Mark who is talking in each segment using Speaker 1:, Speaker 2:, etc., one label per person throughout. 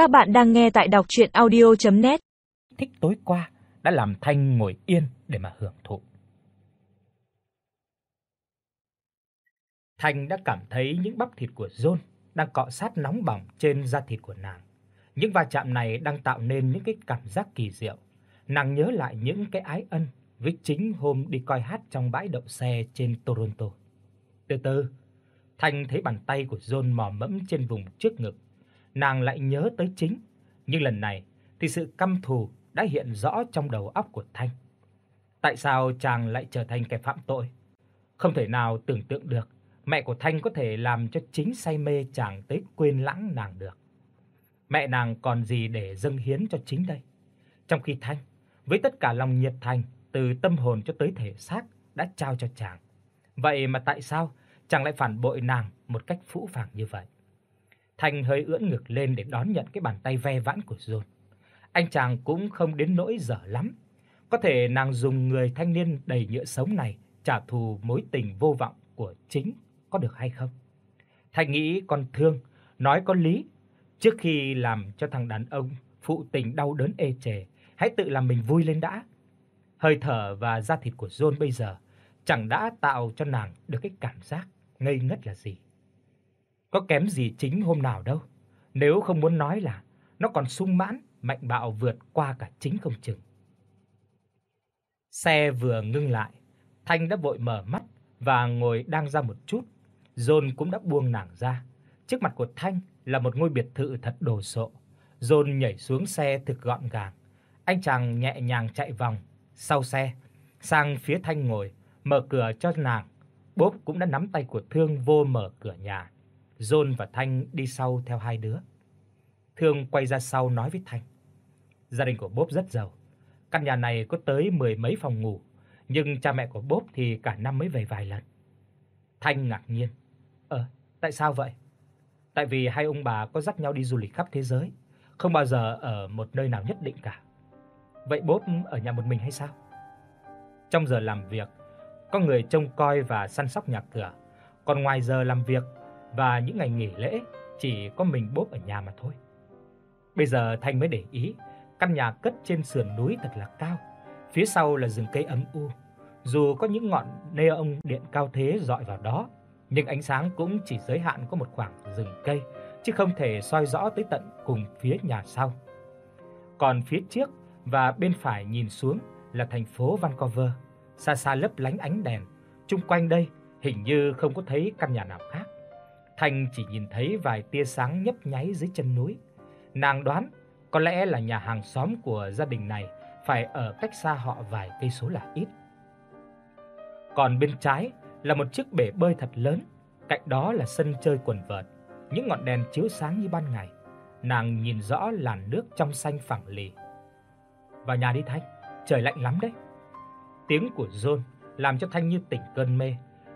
Speaker 1: Các bạn đang nghe tại đọc audio net
Speaker 2: Thích tối qua đã làm Thanh ngồi yên để mà hưởng thụ. Thanh đã cảm thấy những bắp thịt của John đang cọ sát nóng bỏng trên da thịt của nàng. Những va chạm này đang tạo nên những cái cảm giác kỳ diệu. Nàng nhớ lại những cái ái ân với chính hôm đi coi hát trong bãi đậu xe trên Toronto. Từ từ, Thanh thấy bàn tay của John mò mẫm trên vùng trước ngực. Nàng lại nhớ tới chính, nhưng lần này thì sự căm thù đã hiện rõ trong đầu óc của Thanh. Tại sao chàng lại trở thành kẻ phạm tội? Không thể nào tưởng tượng được mẹ của Thanh có thể làm cho chính say mê chàng tới quên lãng nàng được. Mẹ nàng còn gì để dâng hiến cho chính đây? Trong khi Thanh, với tất cả lòng nhiệt thành từ tâm hồn cho tới thể xác đã trao cho chàng. Vậy mà tại sao chàng lại phản bội nàng một cách phũ phàng như vậy? Thanh hơi ưỡn ngực lên để đón nhận cái bàn tay ve vãn của John. Anh chàng cũng không đến nỗi dở lắm. Có thể nàng dùng người thanh niên đầy nhựa sống này trả thù mối tình vô vọng của chính có được hay không? Thanh nghĩ con thương, nói có lý, trước khi làm cho thằng đàn ông phụ tình đau đớn ê chề, hãy tự làm mình vui lên đã. Hơi thở và da thịt của John bây giờ chẳng đã tạo cho nàng được cái cảm giác ngây ngất là gì. Có kém gì chính hôm nào đâu, nếu không muốn nói là nó còn sung mãn, mạnh bạo vượt qua cả chính không chừng. Xe vừa ngưng lại, Thanh đã vội mở mắt và ngồi đang ra một chút. John cũng đã buông nàng ra. Trước mặt của Thanh là một ngôi biệt thự thật đồ sộ. John nhảy xuống xe thực gọn gàng. Anh chàng nhẹ nhàng chạy vòng sau xe sang phía Thanh ngồi, mở cửa cho nàng. Bốp cũng đã nắm tay của Thương vô mở cửa nhà. John và Thanh đi sau theo hai đứa. Thương quay ra sau nói với Thanh: Gia đình của Bob rất giàu. Căn nhà này có tới mười mấy phòng ngủ, nhưng cha mẹ của Bob thì cả năm mới về vài lần. Thanh ngạc nhiên: "Ờ, tại sao vậy?" Tại vì hai ông bà có dắt nhau đi du lịch khắp thế giới, không bao giờ ở một nơi nào nhất định cả. Vậy Bob ở nhà một mình hay sao? Trong giờ làm việc, có người trông coi và săn sóc nhà cửa, còn ngoài giờ làm việc và những ngày nghỉ lễ chỉ có mình Bốp ở nhà mà thôi. Bây giờ Thanh mới để ý, căn nhà cất trên sườn núi thật là cao, phía sau là rừng cây âm u. Dù có những ngọn neon điện cao thế dọi vào đó, nhưng ánh sáng cũng chỉ giới hạn có một khoảng rừng cây, chứ không thể soi rõ tới tận cùng phía nhà sau. Còn phía trước và bên phải nhìn xuống là thành phố Vancouver, xa xa lấp lánh ánh đèn, chung quanh đây hình như không có thấy căn nhà nào khác. Thanh chỉ nhìn thấy vài tia sáng nhấp nháy dưới chân núi. Nàng đoán có lẽ là nhà hàng xóm của gia đình này phải ở cách xa họ vài cây số là ít. Còn bên trái là một chiếc bể bơi thật lớn, cạnh đó là sân chơi quần vợt, những ngọn đèn chiếu sáng như ban ngày. Nàng nhìn rõ làn nước trong xanh phẳng lì. "Vào nhà đi Thanh, trời lạnh lắm đấy." Tiếng của John làm cho Thanh như tỉnh cơn mê.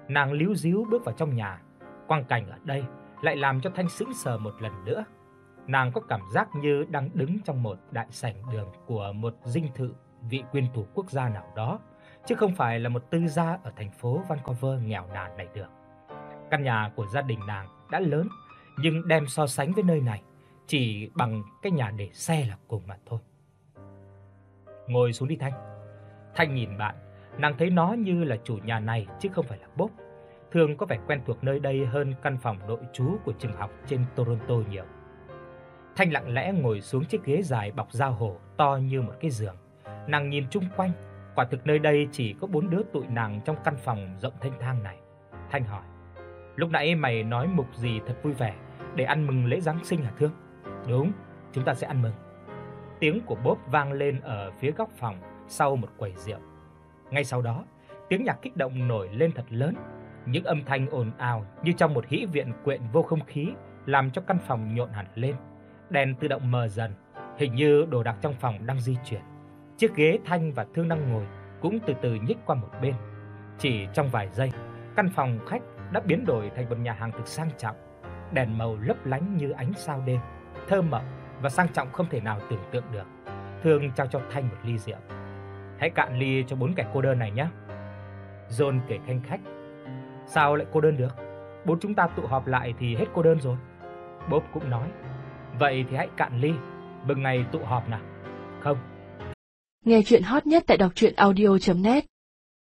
Speaker 2: Nàng líu díu bước vào trong nhà. Quang cảnh ở đây lại làm cho Thanh sững sờ một lần nữa. Nàng có cảm giác như đang đứng trong một đại sảnh đường của một dinh thự vị quyền thủ quốc gia nào đó, chứ không phải là một tư gia ở thành phố Vancouver nghèo nàn này được. Căn nhà của gia đình nàng đã lớn, nhưng đem so sánh với nơi này chỉ bằng cái nhà để xe là cùng mà thôi. Ngồi xuống đi Thanh. Thanh nhìn bạn, nàng thấy nó như là chủ nhà này chứ không phải là bốp. Thường có vẻ quen thuộc nơi đây hơn căn phòng nội trú của trường học trên Toronto nhiều. Thanh lặng lẽ ngồi xuống chiếc ghế dài bọc da hổ to như một cái giường. Nàng nhìn chung quanh, quả thực nơi đây chỉ có bốn đứa tụi nàng trong căn phòng rộng thênh thang này. Thanh hỏi: "Lúc nãy mày nói mục gì thật vui vẻ để ăn mừng lễ giáng sinh hả Thương?" "Đúng, chúng ta sẽ ăn mừng." Tiếng của bốp vang lên ở phía góc phòng sau một quầy rượu. Ngay sau đó, tiếng nhạc kích động nổi lên thật lớn, những âm thanh ồn ào như trong một hĩ viện quyện vô không khí làm cho căn phòng nhộn hẳn lên. Đèn tự động mờ dần, hình như đồ đạc trong phòng đang di chuyển. Chiếc ghế Thanh và Thương đang ngồi cũng từ từ nhích qua một bên. Chỉ trong vài giây, căn phòng khách đã biến đổi thành một nhà hàng thực sang trọng, đèn màu lấp lánh như ánh sao đêm, thơm mộng và sang trọng không thể nào tưởng tượng được. Thương trao cho Thanh một ly rượu. Hãy cạn ly cho bốn kẻ cô đơn này nhé. John kể khanh khách. Sao lại cô đơn được? Bốn chúng ta tụ họp lại thì hết cô đơn rồi. Bob cũng nói. Vậy thì hãy cạn ly, bừng ngày tụ họp nào. Không.
Speaker 3: Nghe chuyện hot nhất tại đọc audio net